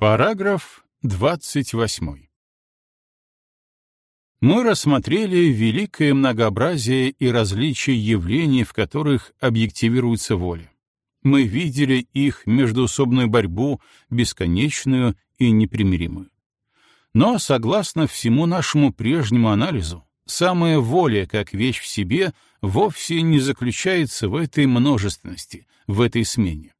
Параграф 28. Мы рассмотрели великое многообразие и различия явлений, в которых объективируется воля. Мы видели их междуусобную борьбу, бесконечную и непримиримую. Но, согласно всему нашему прежнему анализу, самая воля как вещь в себе вовсе не заключается в этой множественности, в этой смене.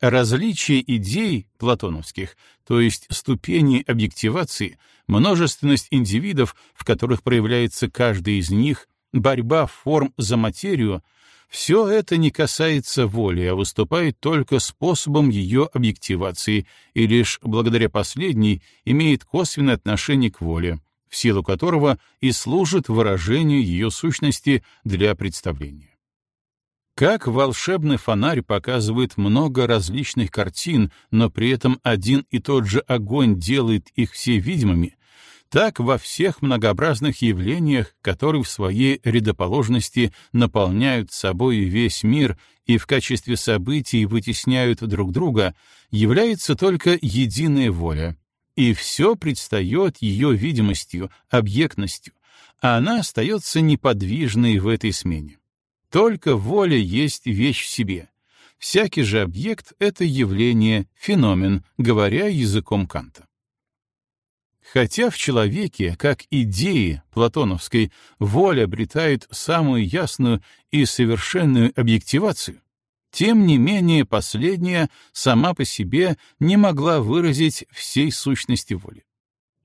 Различие идей платоновских, то есть ступени объективации, множественность индивидов, в которых проявляется каждый из них, борьба форм за материю — все это не касается воли, а выступает только способом ее объективации, и лишь благодаря последней имеет косвенное отношение к воле, в силу которого и служит выражению ее сущности для представления. Как волшебный фонарь показывает много различных картин, но при этом один и тот же огонь делает их все видимыми, так во всех многообразных явлениях, которые в своей рядоположности наполняют собой весь мир и в качестве событий вытесняют друг друга, является только единая воля, и все предстает ее видимостью, объектностью, а она остается неподвижной в этой смене. Только воля есть вещь в себе. Всякий же объект — это явление, феномен, говоря языком Канта. Хотя в человеке, как идеи платоновской, воля обретает самую ясную и совершенную объективацию, тем не менее последняя сама по себе не могла выразить всей сущности воли.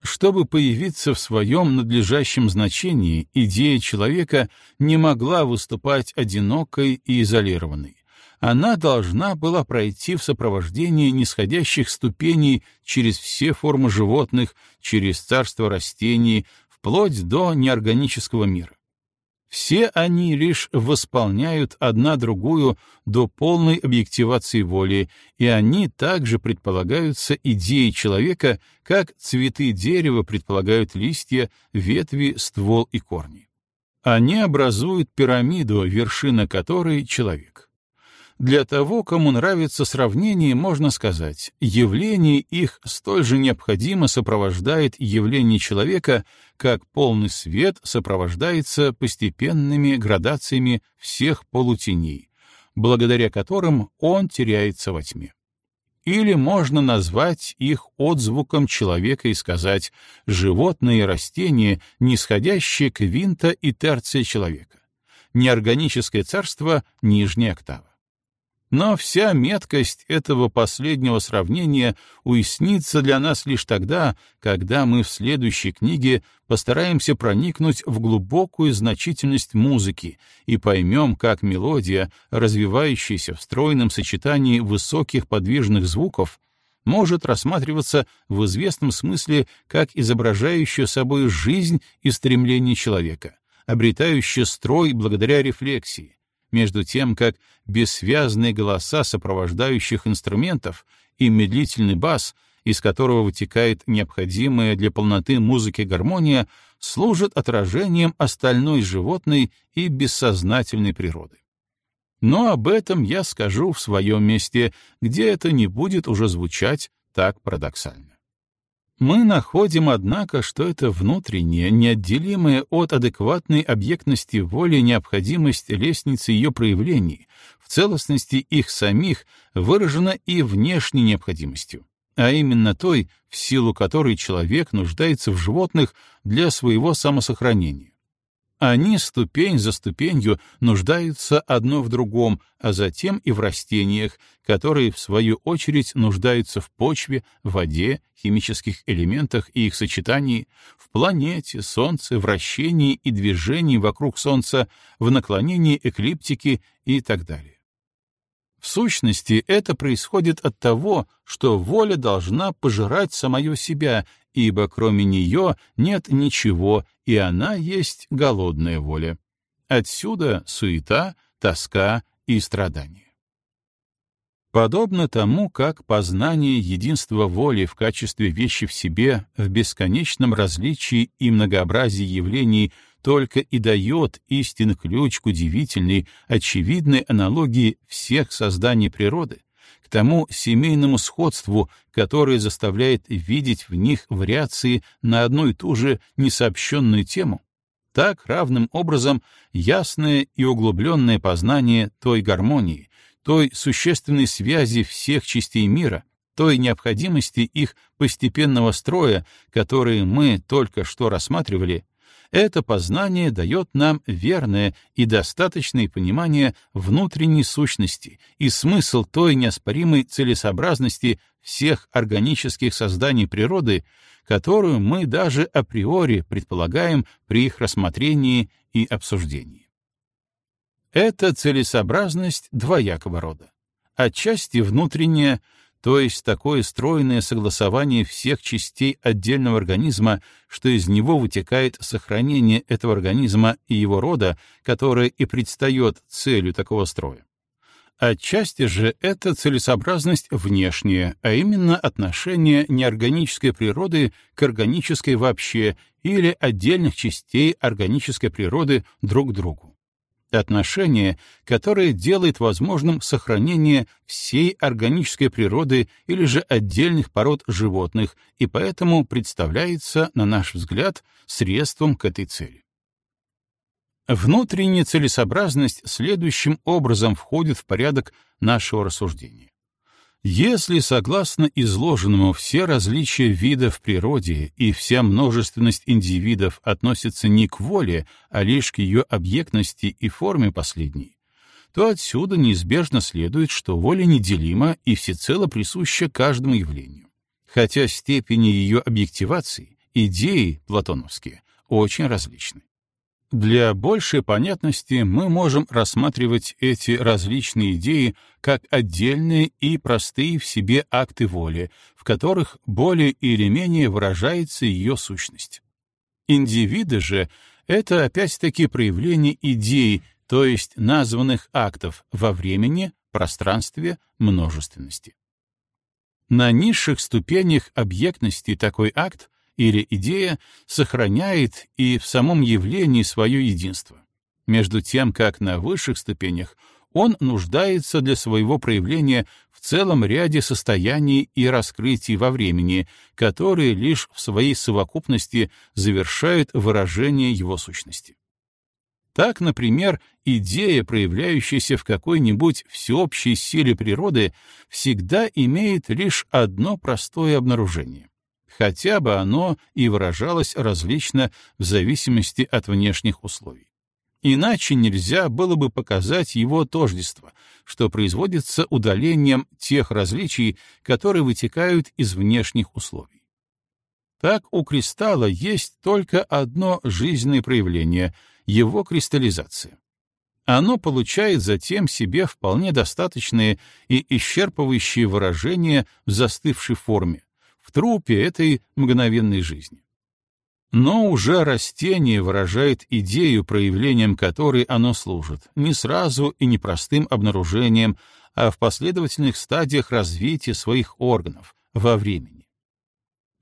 Чтобы появиться в своем надлежащем значении, идея человека не могла выступать одинокой и изолированной. Она должна была пройти в сопровождении нисходящих ступеней через все формы животных, через царство растений, вплоть до неорганического мира. Все они лишь восполняют одна другую до полной объективации воли, и они также предполагаются идеей человека, как цветы дерева предполагают листья, ветви, ствол и корни. Они образуют пирамиду, вершина которой — человек. Для того, кому нравится сравнение, можно сказать, явление их столь же необходимо сопровождает явление человека, как полный свет сопровождается постепенными градациями всех полутеней, благодаря которым он теряется во тьме. Или можно назвать их отзвуком человека и сказать «животные и растения, нисходящие к винта и терция человека». Неорганическое царство — нижняя октава. Но вся меткость этого последнего сравнения уяснится для нас лишь тогда, когда мы в следующей книге постараемся проникнуть в глубокую значительность музыки и поймем, как мелодия, развивающаяся в стройном сочетании высоких подвижных звуков, может рассматриваться в известном смысле как изображающая собой жизнь и стремление человека, обретающая строй благодаря рефлексии, между тем как бессвязные голоса сопровождающих инструментов и медлительный бас, из которого вытекает необходимая для полноты музыки гармония, служат отражением остальной животной и бессознательной природы. Но об этом я скажу в своем месте, где это не будет уже звучать так парадоксально. Мы находим, однако, что это внутренняя, неотделимая от адекватной объектности воли необходимость лестницы ее проявлений, в целостности их самих, выражена и внешней необходимостью, а именно той, в силу которой человек нуждается в животных для своего самосохранения. Они ступень за ступенью нуждаются одно в другом, а затем и в растениях, которые, в свою очередь, нуждаются в почве, воде, химических элементах и их сочетании, в планете, Солнце, вращении и движении вокруг Солнца, в наклонении эклиптики и так далее. В сущности, это происходит от того, что воля должна пожирать самое себя, ибо кроме нее нет ничего, и она есть голодная воля. Отсюда суета, тоска и страдания. Подобно тому, как познание единства воли в качестве вещи в себе, в бесконечном различии и многообразии явлений только и дает истинный ключ к удивительной, очевидной аналогии всех созданий природы, к тому семейному сходству, которое заставляет видеть в них вариации на одну и ту же несообщенную тему, так равным образом ясное и углубленное познание той гармонии, той существенной связи всех частей мира, той необходимости их постепенного строя, которые мы только что рассматривали, это познание дает нам верное и достаточное понимание внутренней сущности и смысл той неоспоримой целесообразности всех органических созданий природы, которую мы даже априори предполагаем при их рассмотрении и обсуждении. Эта целесообразность двоякого рода. Отчасти внутренняя, то есть такое стройное согласование всех частей отдельного организма, что из него вытекает сохранение этого организма и его рода, которое и предстает целью такого строя. Отчасти же это целесообразность внешняя, а именно отношение неорганической природы к органической вообще или отдельных частей органической природы друг к другу отношение, которое делает возможным сохранение всей органической природы или же отдельных пород животных и поэтому представляется, на наш взгляд, средством к этой цели. Внутренняя целесообразность следующим образом входит в порядок нашего рассуждения. Если, согласно изложенному, все различия видов в природе и вся множественность индивидов относятся не к воле, а лишь к ее объектности и форме последней, то отсюда неизбежно следует, что воля неделима и всецело присуща каждому явлению. Хотя степени ее объективации, идеи платоновские, очень различны. Для большей понятности мы можем рассматривать эти различные идеи как отдельные и простые в себе акты воли, в которых более или менее выражается ее сущность. Индивиды же — это опять-таки проявление идей, то есть названных актов во времени, пространстве, множественности. На низших ступенях объектности такой акт или идея сохраняет и в самом явлении свое единство, между тем как на высших ступенях он нуждается для своего проявления в целом ряде состояний и раскрытий во времени, которые лишь в своей совокупности завершают выражение его сущности. Так, например, идея, проявляющаяся в какой-нибудь всеобщей силе природы, всегда имеет лишь одно простое обнаружение хотя бы оно и выражалось различно в зависимости от внешних условий. Иначе нельзя было бы показать его тождество, что производится удалением тех различий, которые вытекают из внешних условий. Так у кристалла есть только одно жизненное проявление — его кристаллизация. Оно получает затем себе вполне достаточные и исчерпывающие выражения в застывшей форме, в трупе этой мгновенной жизни. Но уже растение выражает идею, проявлением которой оно служит, не сразу и не простым обнаружением, а в последовательных стадиях развития своих органов, во времени.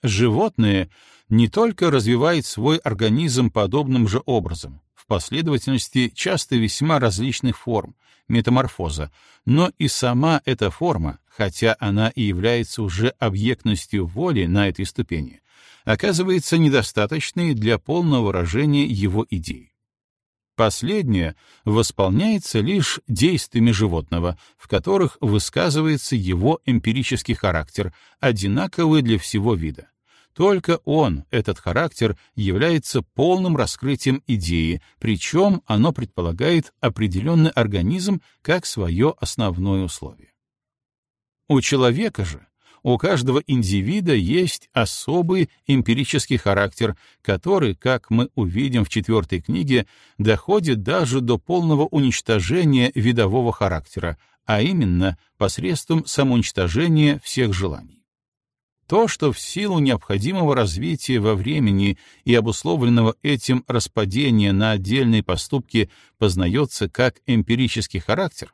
Животное не только развивает свой организм подобным же образом, в последовательности часто весьма различных форм, метаморфоза, но и сама эта форма, хотя она и является уже объектностью воли на этой ступени, оказывается недостаточной для полного выражения его идей. Последнее восполняется лишь действиями животного, в которых высказывается его эмпирический характер, одинаковый для всего вида. Только он, этот характер, является полным раскрытием идеи, причем оно предполагает определенный организм как свое основное условие. У человека же, у каждого индивида есть особый эмпирический характер, который, как мы увидим в четвертой книге, доходит даже до полного уничтожения видового характера, а именно посредством самоуничтожения всех желаний. То, что в силу необходимого развития во времени и обусловленного этим распадения на отдельные поступки познается как эмпирический характер,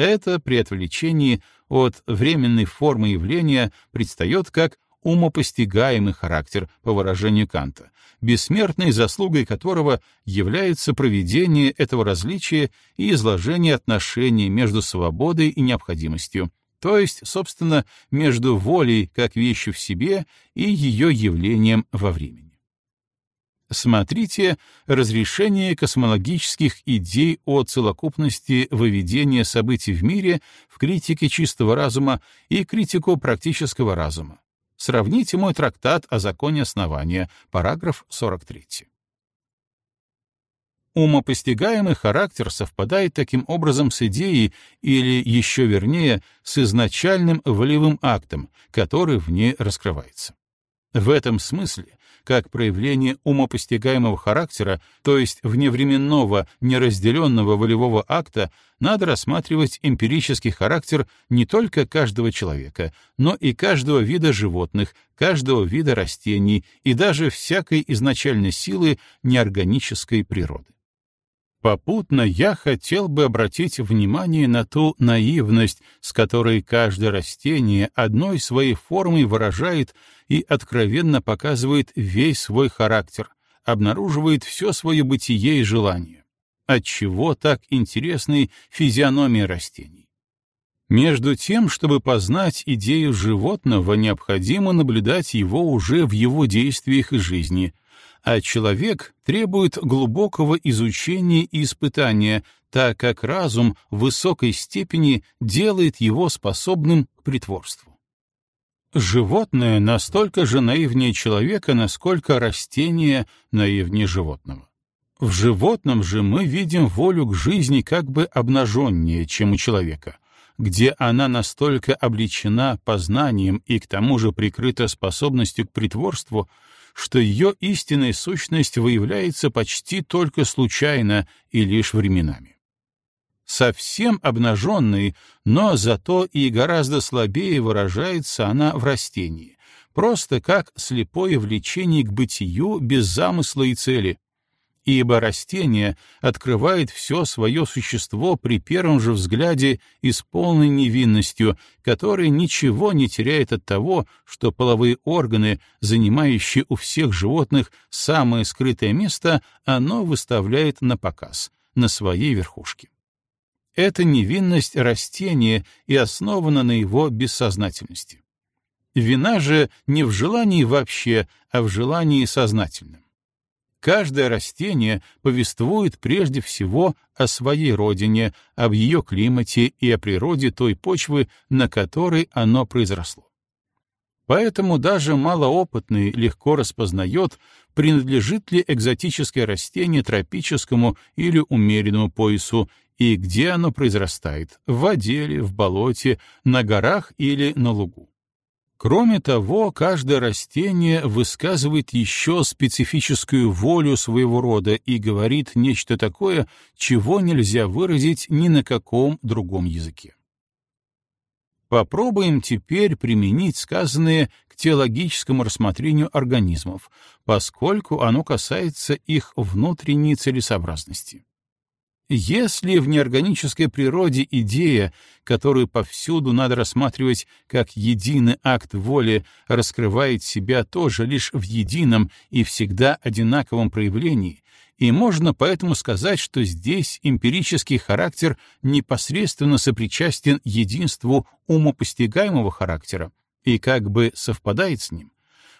это при отвлечении от временной формы явления предстает как умопостигаемый характер, по выражению Канта, бессмертной заслугой которого является проведение этого различия и изложение отношений между свободой и необходимостью, то есть, собственно, между волей как вещью в себе и ее явлением во времени. Смотрите «Разрешение космологических идей о целокупности выведения событий в мире в критике чистого разума и критику практического разума». Сравните мой трактат о законе основания, параграф 43. Умопостигаемый характер совпадает таким образом с идеей, или, еще вернее, с изначальным волевым актом, который в ней раскрывается. В этом смысле как проявление умопостигаемого характера, то есть вневременного, неразделенного волевого акта, надо рассматривать эмпирический характер не только каждого человека, но и каждого вида животных, каждого вида растений и даже всякой изначальной силы неорганической природы. Попутно я хотел бы обратить внимание на ту наивность, с которой каждое растение одной своей формой выражает и откровенно показывает весь свой характер, обнаруживает все свое бытие и желание. Отчего так интересны физиономия растений? Между тем, чтобы познать идею животного, необходимо наблюдать его уже в его действиях и жизни, а человек требует глубокого изучения и испытания, так как разум в высокой степени делает его способным к притворству. Животное настолько же наивнее человека, насколько растение наивнее животного. В животном же мы видим волю к жизни как бы обнаженнее, чем у человека, где она настолько обличена познанием и к тому же прикрыта способностью к притворству, что ее истинная сущность выявляется почти только случайно и лишь временами. Совсем обнаженной, но зато и гораздо слабее выражается она в растении, просто как слепое влечение к бытию без замысла и цели, ибо растение открывает все свое существо при первом же взгляде и с полной невинностью, которая ничего не теряет от того, что половые органы, занимающие у всех животных самое скрытое место, оно выставляет на показ, на своей верхушке. Эта невинность растения и основана на его бессознательности. Вина же не в желании вообще, а в желании сознательном. Каждое растение повествует прежде всего о своей родине, об ее климате и о природе той почвы, на которой оно произросло. Поэтому даже малоопытный легко распознает, принадлежит ли экзотическое растение тропическому или умеренному поясу и где оно произрастает — в воде ли, в болоте, на горах или на лугу. Кроме того, каждое растение высказывает еще специфическую волю своего рода и говорит нечто такое, чего нельзя выразить ни на каком другом языке. Попробуем теперь применить сказанное к теологическому рассмотрению организмов, поскольку оно касается их внутренней целесообразности. Если в неорганической природе идея, которую повсюду надо рассматривать как единый акт воли, раскрывает себя тоже лишь в едином и всегда одинаковом проявлении, и можно поэтому сказать, что здесь эмпирический характер непосредственно сопричастен единству умопостигаемого характера и как бы совпадает с ним,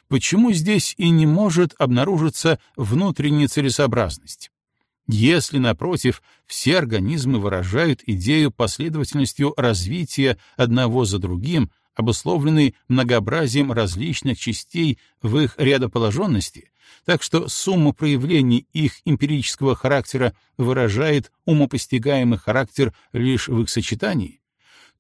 почему здесь и не может обнаружиться внутренняя целесообразность? Если, напротив, все организмы выражают идею последовательностью развития одного за другим, обусловленной многообразием различных частей в их рядоположенности, так что сумма проявлений их эмпирического характера выражает умопостигаемый характер лишь в их сочетании,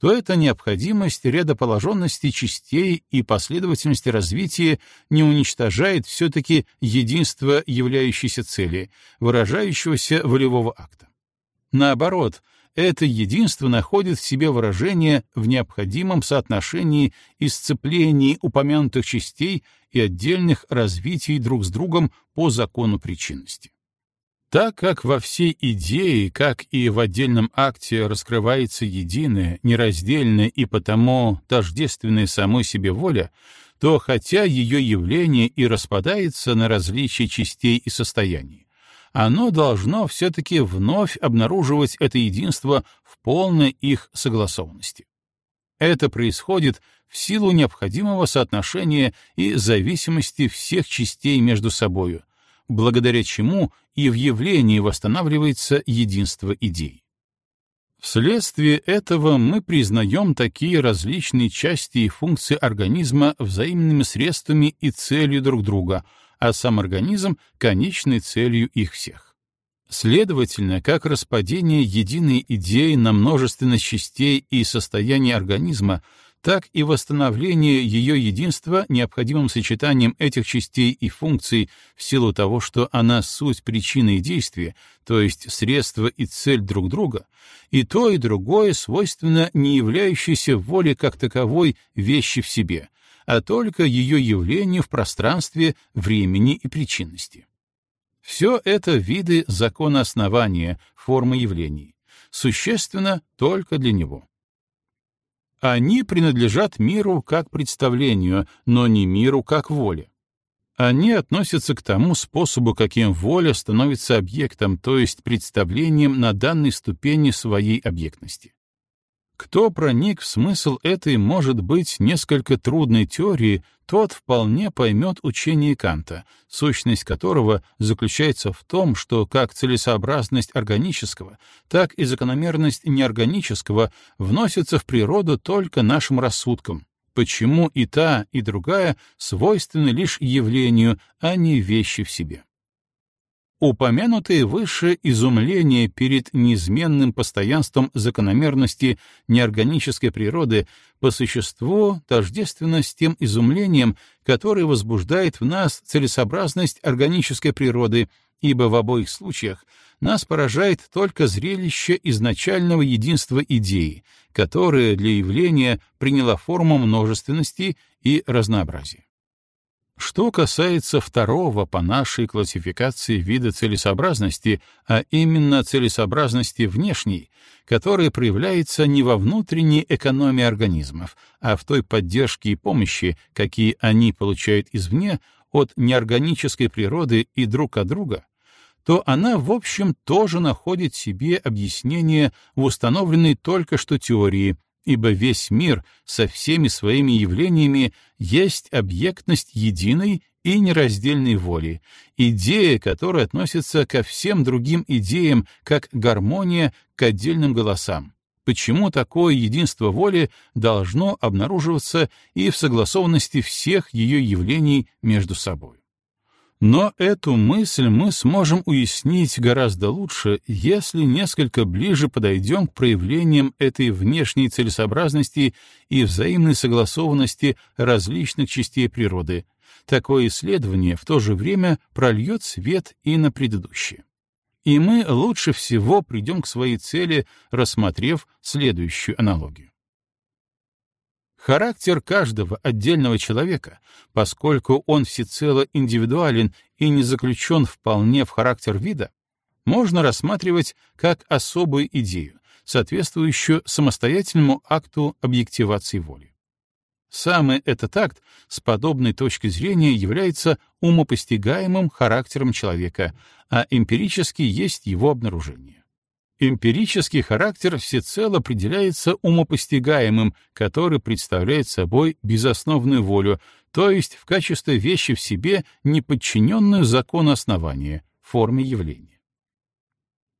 то эта необходимость рядоположенности частей и последовательности развития не уничтожает все-таки единство являющейся цели, выражающегося волевого акта. Наоборот, это единство находит в себе выражение в необходимом соотношении и сцеплении упомянутых частей и отдельных развитий друг с другом по закону причинности. Так как во всей идее, как и в отдельном акте раскрывается единая, нераздельная и потому тождественная самой себе воля, то хотя ее явление и распадается на различия частей и состояний, оно должно все-таки вновь обнаруживать это единство в полной их согласованности. Это происходит в силу необходимого соотношения и зависимости всех частей между собою, благодаря чему и в явлении восстанавливается единство идей. Вследствие этого мы признаем такие различные части и функции организма взаимными средствами и целью друг друга, а сам организм — конечной целью их всех. Следовательно, как распадение единой идеи на множественность частей и состояния организма — так и восстановление ее единства необходимым сочетанием этих частей и функций в силу того, что она суть причины и действия, то есть средство и цель друг друга, и то и другое свойственно не являющейся воле как таковой вещи в себе, а только ее явлению в пространстве, времени и причинности. Все это виды закона основания, формы явлений, существенно только для него. Они принадлежат миру как представлению, но не миру как воле. Они относятся к тому способу, каким воля становится объектом, то есть представлением на данной ступени своей объектности. Кто проник в смысл этой, может быть, несколько трудной теории, тот вполне поймет учение Канта, сущность которого заключается в том, что как целесообразность органического, так и закономерность неорганического вносятся в природу только нашим рассудком, почему и та, и другая свойственны лишь явлению, а не вещи в себе. Упомянутое выше изумление перед неизменным постоянством закономерности неорганической природы по существу тождественно с тем изумлением, которое возбуждает в нас целесообразность органической природы, ибо в обоих случаях нас поражает только зрелище изначального единства идеи, которое для явления приняло форму множественности и разнообразия. Что касается второго по нашей классификации вида целесообразности, а именно целесообразности внешней, которая проявляется не во внутренней экономии организмов, а в той поддержке и помощи, какие они получают извне, от неорганической природы и друг от друга, то она, в общем, тоже находит себе объяснение в установленной только что теории — ибо весь мир со всеми своими явлениями есть объектность единой и нераздельной воли, идея, которая относится ко всем другим идеям, как гармония к отдельным голосам. Почему такое единство воли должно обнаруживаться и в согласованности всех ее явлений между собой? Но эту мысль мы сможем уяснить гораздо лучше, если несколько ближе подойдем к проявлениям этой внешней целесообразности и взаимной согласованности различных частей природы. Такое исследование в то же время прольет свет и на предыдущее. И мы лучше всего придем к своей цели, рассмотрев следующую аналогию. Характер каждого отдельного человека, поскольку он всецело индивидуален и не заключен вполне в характер вида, можно рассматривать как особую идею, соответствующую самостоятельному акту объективации воли. Самый этот акт с подобной точки зрения является умопостигаемым характером человека, а эмпирически есть его обнаружение. Эмпирический характер всецело определяется умопостигаемым, который представляет собой безосновную волю, то есть в качестве вещи в себе, не подчиненную закону основания, форме явления.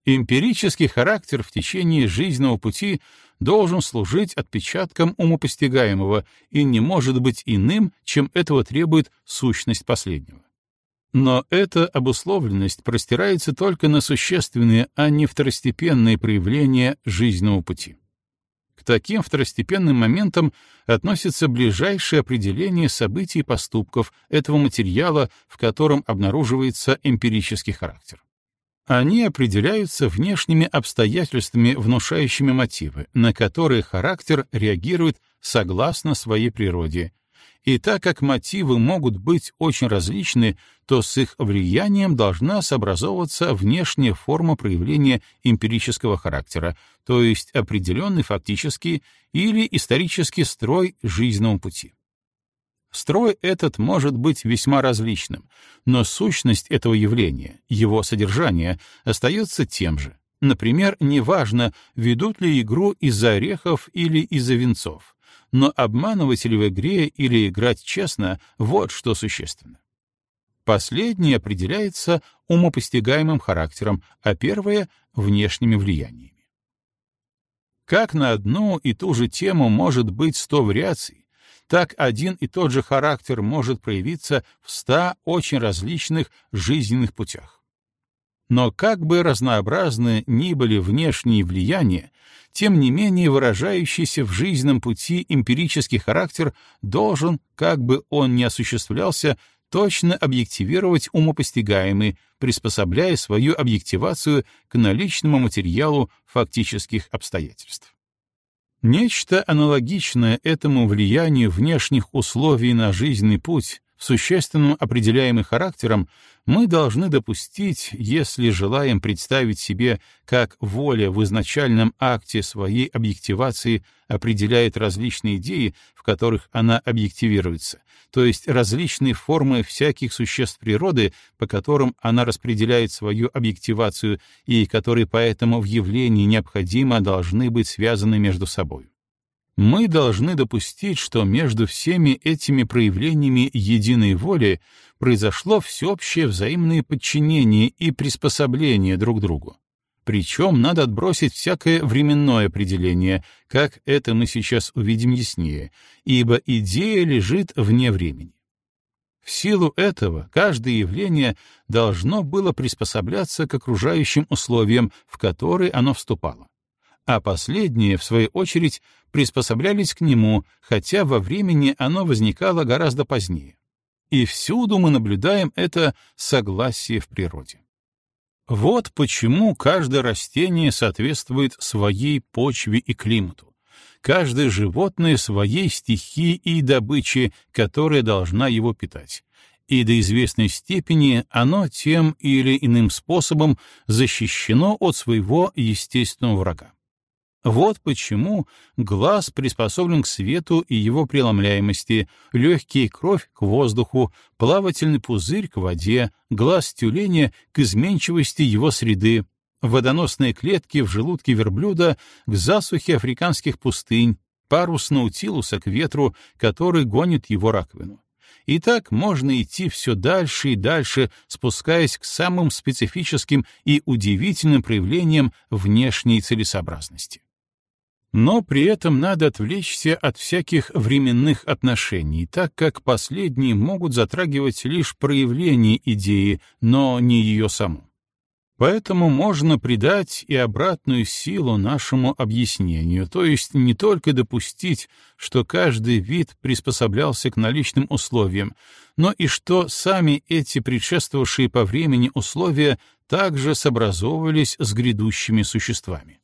Эмпирический характер в течение жизненного пути должен служить отпечатком умопостигаемого и не может быть иным, чем этого требует сущность последнего. Но эта обусловленность простирается только на существенные, а не второстепенные проявления жизненного пути. К таким второстепенным моментам относится ближайшее определение событий и поступков этого материала, в котором обнаруживается эмпирический характер. Они определяются внешними обстоятельствами, внушающими мотивы, на которые характер реагирует согласно своей природе, и так как мотивы могут быть очень различны, то с их влиянием должна сообразовываться внешняя форма проявления эмпирического характера, то есть определенный фактический или исторический строй жизненного пути. Строй этот может быть весьма различным, но сущность этого явления, его содержание, остается тем же. Например, неважно, ведут ли игру из-за орехов или из-за венцов, но обманывать ли в игре или играть честно — вот что существенно. Последнее определяется умопостигаемым характером, а первое — внешними влияниями. Как на одну и ту же тему может быть сто вариаций, так один и тот же характер может проявиться в ста очень различных жизненных путях. Но как бы разнообразны ни были внешние влияния, тем не менее выражающийся в жизненном пути эмпирический характер должен, как бы он ни осуществлялся, точно объективировать умопостигаемый, приспособляя свою объективацию к наличному материалу фактических обстоятельств. Нечто аналогичное этому влиянию внешних условий на жизненный путь существенным определяемым характером, мы должны допустить, если желаем представить себе, как воля в изначальном акте своей объективации определяет различные идеи, в которых она объективируется, то есть различные формы всяких существ природы, по которым она распределяет свою объективацию и которые поэтому в явлении необходимо должны быть связаны между собой мы должны допустить, что между всеми этими проявлениями единой воли произошло всеобщее взаимное подчинение и приспособление друг другу. Причем надо отбросить всякое временное определение, как это мы сейчас увидим яснее, ибо идея лежит вне времени. В силу этого каждое явление должно было приспосабляться к окружающим условиям, в которые оно вступало а последние, в свою очередь, приспособлялись к нему, хотя во времени оно возникало гораздо позднее. И всюду мы наблюдаем это согласие в природе. Вот почему каждое растение соответствует своей почве и климату, каждое животное своей стихии и добыче, которая должна его питать, и до известной степени оно тем или иным способом защищено от своего естественного врага. Вот почему глаз приспособлен к свету и его преломляемости, легкий кровь к воздуху, плавательный пузырь к воде, глаз тюленя к изменчивости его среды, водоносные клетки в желудке верблюда к засухе африканских пустынь, парус наутилуса к ветру, который гонит его раковину. И так можно идти все дальше и дальше, спускаясь к самым специфическим и удивительным проявлениям внешней целесообразности. Но при этом надо отвлечься от всяких временных отношений, так как последние могут затрагивать лишь проявление идеи, но не ее саму. Поэтому можно придать и обратную силу нашему объяснению, то есть не только допустить, что каждый вид приспособлялся к наличным условиям, но и что сами эти предшествовавшие по времени условия также сообразовывались с грядущими существами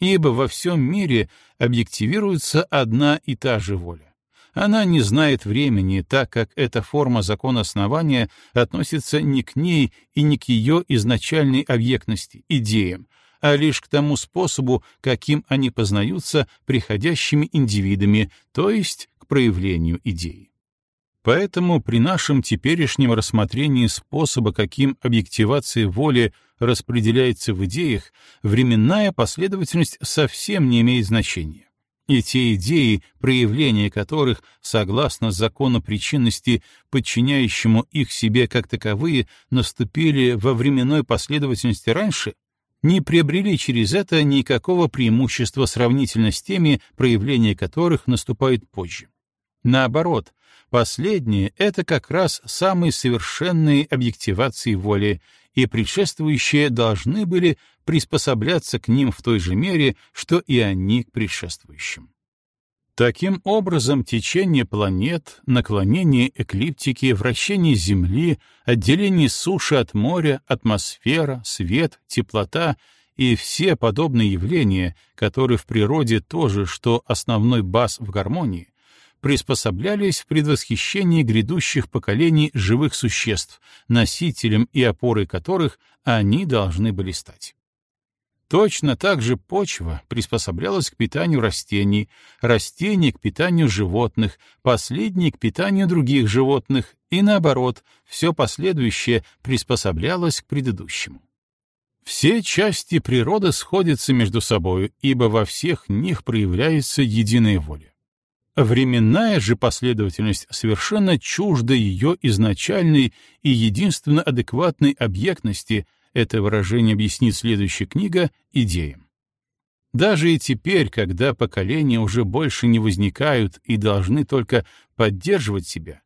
ибо во всем мире объективируется одна и та же воля. Она не знает времени, так как эта форма закона основания относится не к ней и не к ее изначальной объектности, идеям, а лишь к тому способу, каким они познаются приходящими индивидами, то есть к проявлению идеи. Поэтому при нашем теперешнем рассмотрении способа, каким объективация воли распределяется в идеях, временная последовательность совсем не имеет значения. И те идеи, проявления которых, согласно закону причинности, подчиняющему их себе как таковые, наступили во временной последовательности раньше, не приобрели через это никакого преимущества сравнительно с теми, проявления которых наступают позже. Наоборот, последнее — это как раз самые совершенные объективации воли, и предшествующие должны были приспосабляться к ним в той же мере, что и они к предшествующим. Таким образом, течение планет, наклонение эклиптики, вращение Земли, отделение суши от моря, атмосфера, свет, теплота и все подобные явления, которые в природе тоже, что основной бас в гармонии, приспособлялись в предвосхищении грядущих поколений живых существ, носителем и опорой которых они должны были стать. Точно так же почва приспособлялась к питанию растений, растения к питанию животных, последние к питанию других животных, и наоборот, все последующее приспособлялось к предыдущему. Все части природы сходятся между собой, ибо во всех них проявляется единая воля. Временная же последовательность совершенно чужда ее изначальной и единственно адекватной объектности, это выражение объяснит следующая книга, идеям. Даже и теперь, когда поколения уже больше не возникают и должны только поддерживать себя,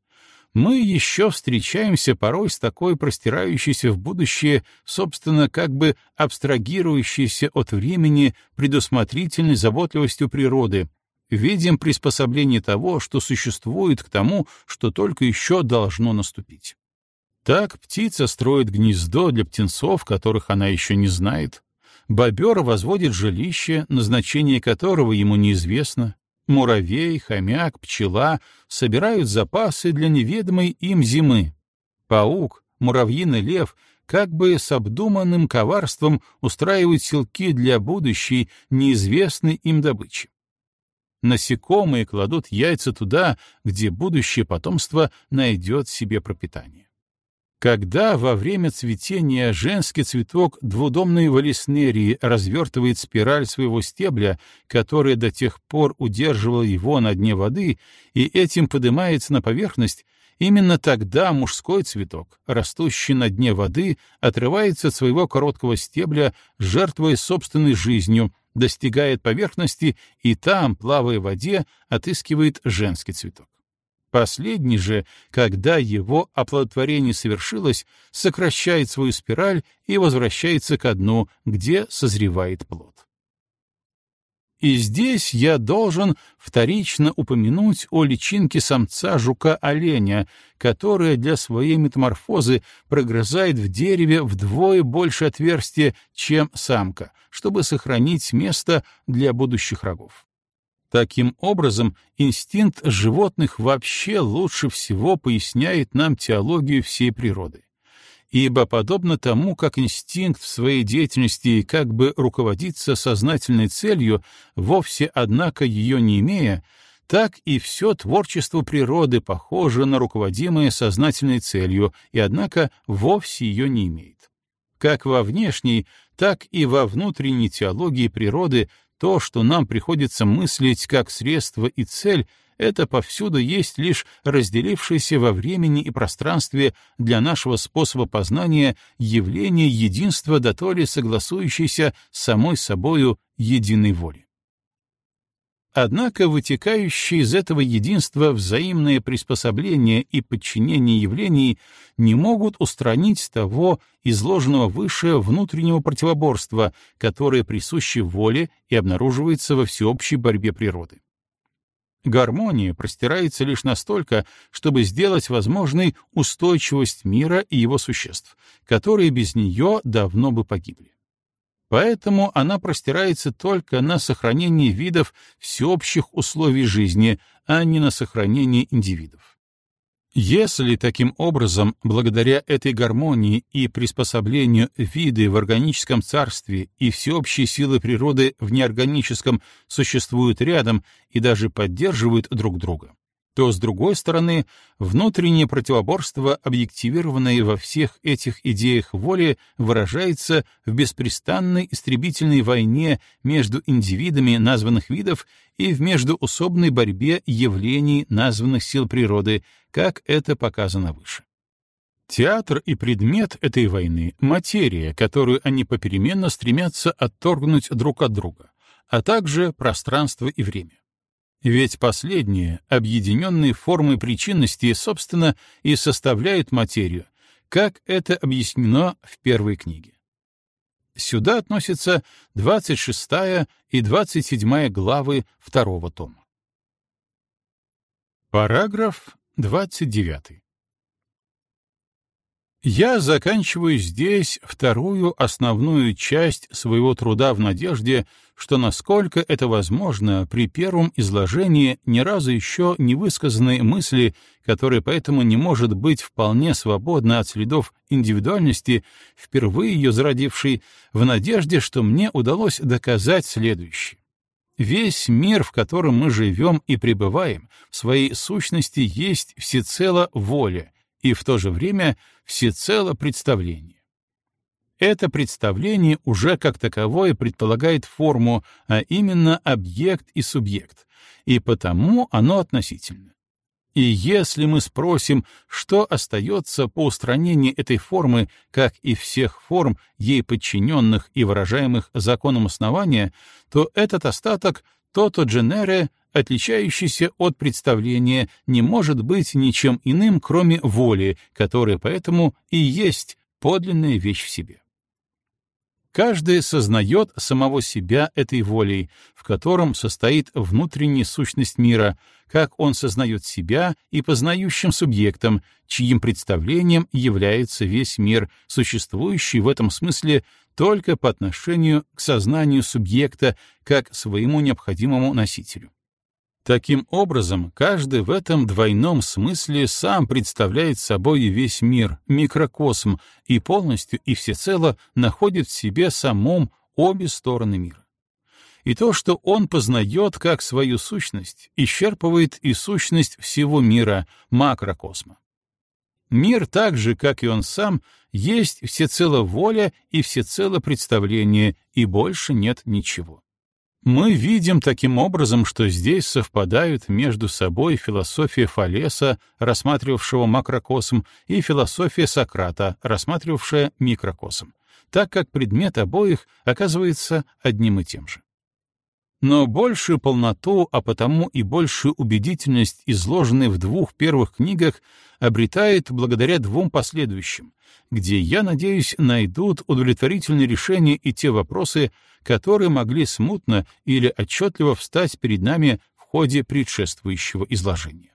мы еще встречаемся порой с такой простирающейся в будущее, собственно, как бы абстрагирующейся от времени предусмотрительной заботливостью природы, видим приспособление того, что существует к тому, что только еще должно наступить. Так птица строит гнездо для птенцов, которых она еще не знает. Бобер возводит жилище, назначение которого ему неизвестно. Муравей, хомяк, пчела собирают запасы для неведомой им зимы. Паук, муравьиный лев как бы с обдуманным коварством устраивают селки для будущей, неизвестной им добычи. Насекомые кладут яйца туда, где будущее потомство найдет себе пропитание. Когда во время цветения женский цветок двудомной валиснерии развертывает спираль своего стебля, которая до тех пор удерживала его на дне воды, и этим поднимается на поверхность, именно тогда мужской цветок, растущий на дне воды, отрывается от своего короткого стебля, жертвуя собственной жизнью, достигает поверхности и там, плавая в воде, отыскивает женский цветок. Последний же, когда его оплодотворение совершилось, сокращает свою спираль и возвращается ко дну, где созревает плод. И здесь я должен вторично упомянуть о личинке самца жука-оленя, которая для своей метаморфозы прогрызает в дереве вдвое больше отверстия, чем самка, чтобы сохранить место для будущих рогов. Таким образом, инстинкт животных вообще лучше всего поясняет нам теологию всей природы ибо подобно тому, как инстинкт в своей деятельности как бы руководится сознательной целью, вовсе, однако, ее не имея, так и все творчество природы похоже на руководимое сознательной целью, и, однако, вовсе ее не имеет. Как во внешней, так и во внутренней теологии природы то, что нам приходится мыслить как средство и цель, это повсюду есть лишь разделившееся во времени и пространстве для нашего способа познания явление единства до то ли согласующейся самой собою единой воли. Однако вытекающие из этого единства взаимное приспособление и подчинение явлений не могут устранить того изложенного выше внутреннего противоборства, которое присуще воле и обнаруживается во всеобщей борьбе природы. Гармония простирается лишь настолько, чтобы сделать возможной устойчивость мира и его существ, которые без нее давно бы погибли. Поэтому она простирается только на сохранение видов всеобщих условий жизни, а не на сохранение индивидов. Если таким образом, благодаря этой гармонии и приспособлению виды в органическом царстве и всеобщие силы природы в неорганическом существуют рядом и даже поддерживают друг друга, то, с другой стороны, внутреннее противоборство, объективированное во всех этих идеях воли, выражается в беспрестанной истребительной войне между индивидами названных видов и в междуусобной борьбе явлений названных сил природы, как это показано выше. Театр и предмет этой войны — материя, которую они попеременно стремятся отторгнуть друг от друга, а также пространство и время. Ведь последние, объединенные формы причинности, собственно, и составляют материю, как это объяснено в первой книге. Сюда относятся 26 и 27 главы второго тома. Параграф 29. Я заканчиваю здесь вторую основную часть своего труда в надежде, что насколько это возможно, при первом изложении ни разу еще не высказанной мысли, которая поэтому не может быть вполне свободна от следов индивидуальности, впервые ее зародившей, в надежде, что мне удалось доказать следующее. Весь мир, в котором мы живем и пребываем, в своей сущности есть всецело воля — и в то же время всецело представление. Это представление уже как таковое предполагает форму, а именно объект и субъект, и потому оно относительно. И если мы спросим, что остается по устранении этой формы, как и всех форм, ей подчиненных и выражаемых законом основания, то этот остаток тото дженере, отличающийся от представления, не может быть ничем иным, кроме воли, которая поэтому и есть подлинная вещь в себе. Каждый сознает самого себя этой волей, в котором состоит внутренняя сущность мира, как он сознает себя и познающим субъектом, чьим представлением является весь мир, существующий в этом смысле только по отношению к сознанию субъекта как своему необходимому носителю. Таким образом, каждый в этом двойном смысле сам представляет собой весь мир, микрокосм, и полностью и всецело находит в себе самом обе стороны мира. И то, что он познает как свою сущность, исчерпывает и сущность всего мира, макрокосма. Мир так же, как и он сам, есть всецело воля и всецело представление, и больше нет ничего. Мы видим таким образом, что здесь совпадают между собой философия Фалеса, рассматривавшего макрокосм, и философия Сократа, рассматривавшая микрокосм, так как предмет обоих оказывается одним и тем же. Но большую полноту, а потому и большую убедительность, изложенной в двух первых книгах, обретает благодаря двум последующим, где, я надеюсь, найдут удовлетворительные решения и те вопросы, которые могли смутно или отчетливо встать перед нами в ходе предшествующего изложения.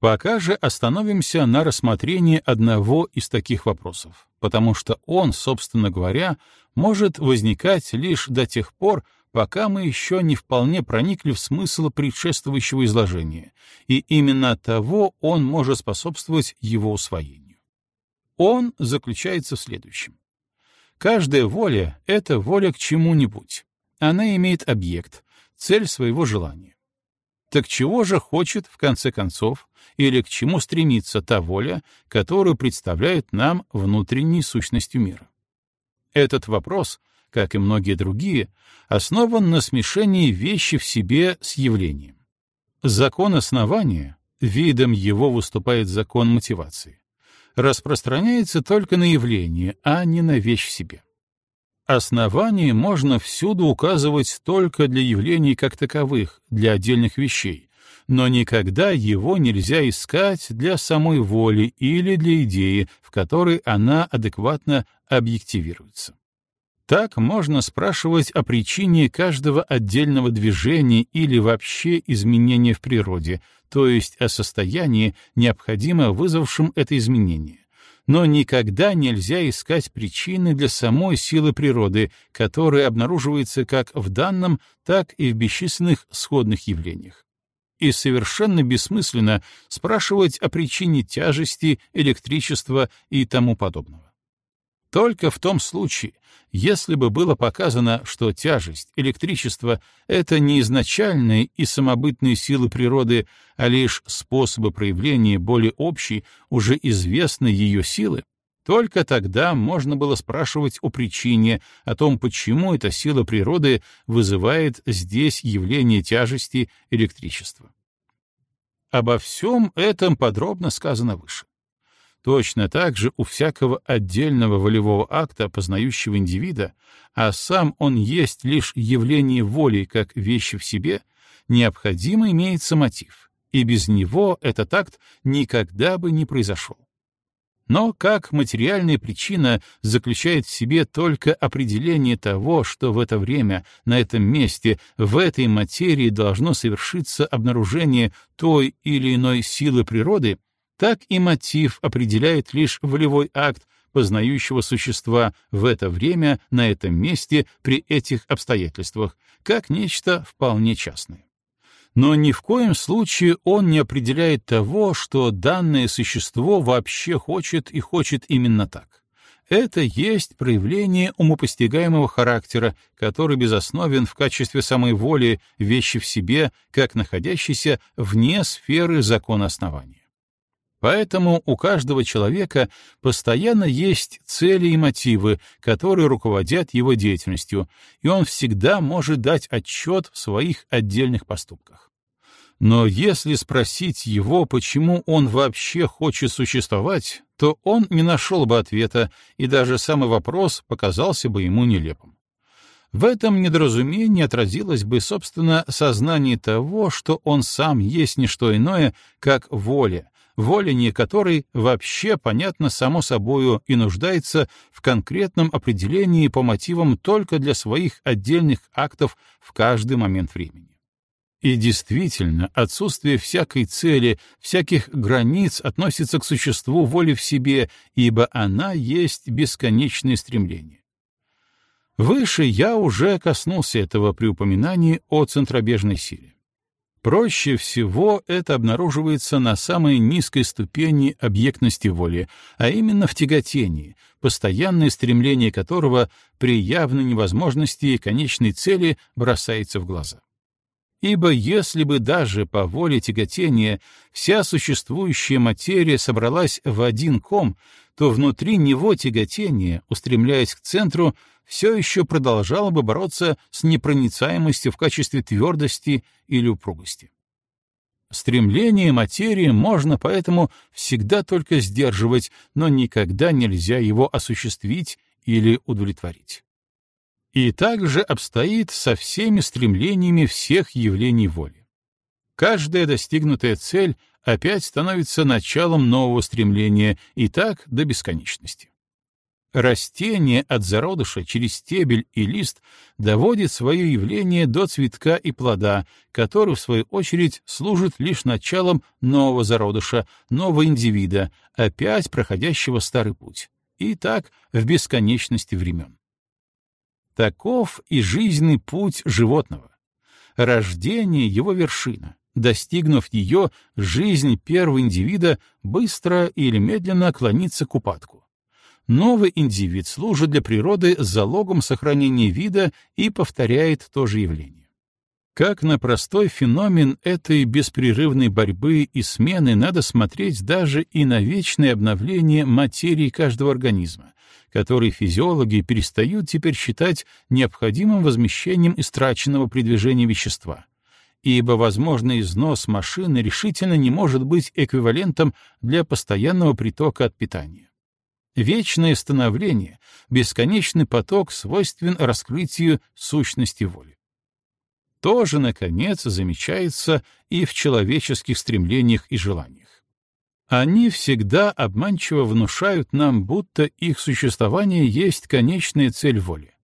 Пока же остановимся на рассмотрении одного из таких вопросов, потому что он, собственно говоря, может возникать лишь до тех пор, пока мы еще не вполне проникли в смысл предшествующего изложения, и именно того он может способствовать его усвоению. Он заключается в следующем. Каждая воля — это воля к чему-нибудь. Она имеет объект, цель своего желания. Так чего же хочет, в конце концов, или к чему стремится та воля, которую представляет нам внутренней сущностью мира? Этот вопрос как и многие другие, основан на смешении вещи в себе с явлением. Закон основания, видом его выступает закон мотивации, распространяется только на явление, а не на вещь в себе. Основание можно всюду указывать только для явлений как таковых, для отдельных вещей, но никогда его нельзя искать для самой воли или для идеи, в которой она адекватно объективируется. Так можно спрашивать о причине каждого отдельного движения или вообще изменения в природе, то есть о состоянии, необходимо вызвавшем это изменение. Но никогда нельзя искать причины для самой силы природы, которая обнаруживается как в данном, так и в бесчисленных сходных явлениях. И совершенно бессмысленно спрашивать о причине тяжести, электричества и тому подобного. Только в том случае, если бы было показано, что тяжесть, электричество — это не изначальные и самобытные силы природы, а лишь способы проявления более общей, уже известной ее силы, только тогда можно было спрашивать о причине, о том, почему эта сила природы вызывает здесь явление тяжести электричества. Обо всем этом подробно сказано выше. Точно так же у всякого отдельного волевого акта, познающего индивида, а сам он есть лишь явление воли как вещи в себе, необходимо имеется мотив, и без него этот акт никогда бы не произошел. Но как материальная причина заключает в себе только определение того, что в это время, на этом месте, в этой материи должно совершиться обнаружение той или иной силы природы, так и мотив определяет лишь волевой акт познающего существа в это время, на этом месте, при этих обстоятельствах, как нечто вполне частное. Но ни в коем случае он не определяет того, что данное существо вообще хочет и хочет именно так. Это есть проявление умопостигаемого характера, который безосновен в качестве самой воли вещи в себе, как находящейся вне сферы закона основания. Поэтому у каждого человека постоянно есть цели и мотивы, которые руководят его деятельностью, и он всегда может дать отчет в своих отдельных поступках. Но если спросить его, почему он вообще хочет существовать, то он не нашел бы ответа, и даже самый вопрос показался бы ему нелепым. В этом недоразумении отразилось бы, собственно, сознание того, что он сам есть не что иное, как воля, воля не которой вообще, понятно, само собою и нуждается в конкретном определении по мотивам только для своих отдельных актов в каждый момент времени. И действительно, отсутствие всякой цели, всяких границ относится к существу воли в себе, ибо она есть бесконечное стремление. Выше я уже коснулся этого при упоминании о центробежной силе. Проще всего это обнаруживается на самой низкой ступени объектности воли, а именно в тяготении, постоянное стремление которого при явной невозможности конечной цели бросается в глаза. Ибо если бы даже по воле тяготения вся существующая материя собралась в один ком, то внутри него тяготение, устремляясь к центру, все еще продолжало бы бороться с непроницаемостью в качестве твердости или упругости. Стремление материи можно поэтому всегда только сдерживать, но никогда нельзя его осуществить или удовлетворить. И также обстоит со всеми стремлениями всех явлений воли. Каждая достигнутая цель опять становится началом нового стремления, и так до бесконечности. Растение от зародыша через стебель и лист доводит свое явление до цветка и плода, который, в свою очередь, служит лишь началом нового зародыша, нового индивида, опять проходящего старый путь. И так в бесконечности времен. Таков и жизненный путь животного. Рождение — его вершина. Достигнув ее, жизнь первого индивида быстро или медленно клонится к упадку. Новый индивид служит для природы залогом сохранения вида и повторяет то же явление. Как на простой феномен этой беспрерывной борьбы и смены надо смотреть даже и на вечное обновление материи каждого организма, который физиологи перестают теперь считать необходимым возмещением истраченного при движении вещества, ибо возможный износ машины решительно не может быть эквивалентом для постоянного притока от питания. Вечное становление, бесконечный поток свойствен раскрытию сущности воли. То же, наконец, замечается и в человеческих стремлениях и желаниях. Они всегда обманчиво внушают нам, будто их существование есть конечная цель воли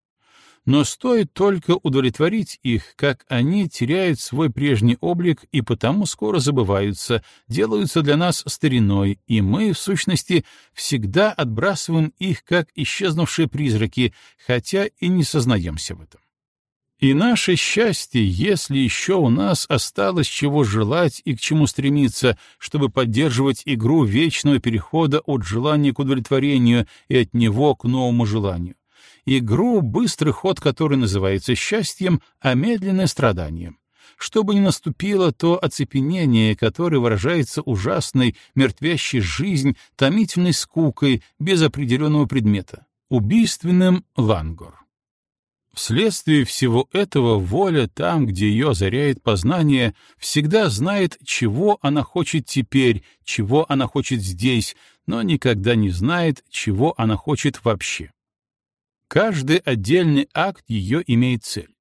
но стоит только удовлетворить их, как они теряют свой прежний облик и потому скоро забываются, делаются для нас стариной, и мы, в сущности, всегда отбрасываем их как исчезнувшие призраки, хотя и не сознаемся в этом. И наше счастье, если еще у нас осталось чего желать и к чему стремиться, чтобы поддерживать игру вечного перехода от желания к удовлетворению и от него к новому желанию игру, быстрый ход которой называется счастьем, а медленное — страданием. Чтобы не наступило то оцепенение, которое выражается ужасной, мертвящей жизнь, томительной скукой, без определенного предмета, убийственным лангор. Вследствие всего этого воля там, где ее озаряет познание, всегда знает, чего она хочет теперь, чего она хочет здесь, но никогда не знает, чего она хочет вообще. Каждый отдельный акт ее имеет цель.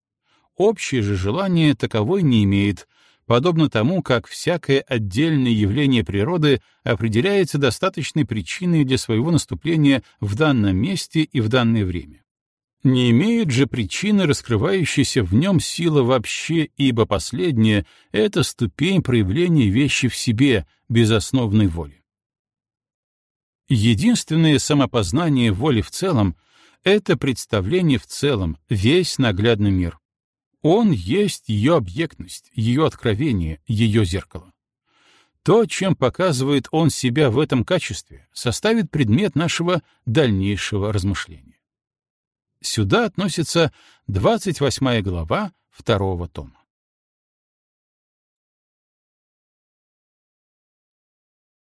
Общее же желание таковой не имеет, подобно тому, как всякое отдельное явление природы определяется достаточной причиной для своего наступления в данном месте и в данное время. Не имеют же причины, раскрывающейся в нем сила вообще, ибо последняя — это ступень проявления вещи в себе, безосновной воли. Единственное самопознание воли в целом это представление в целом, весь наглядный мир. Он есть ее объектность, ее откровение, ее зеркало. То, чем показывает он себя в этом качестве, составит предмет нашего дальнейшего размышления. Сюда относится 28 глава второго тома.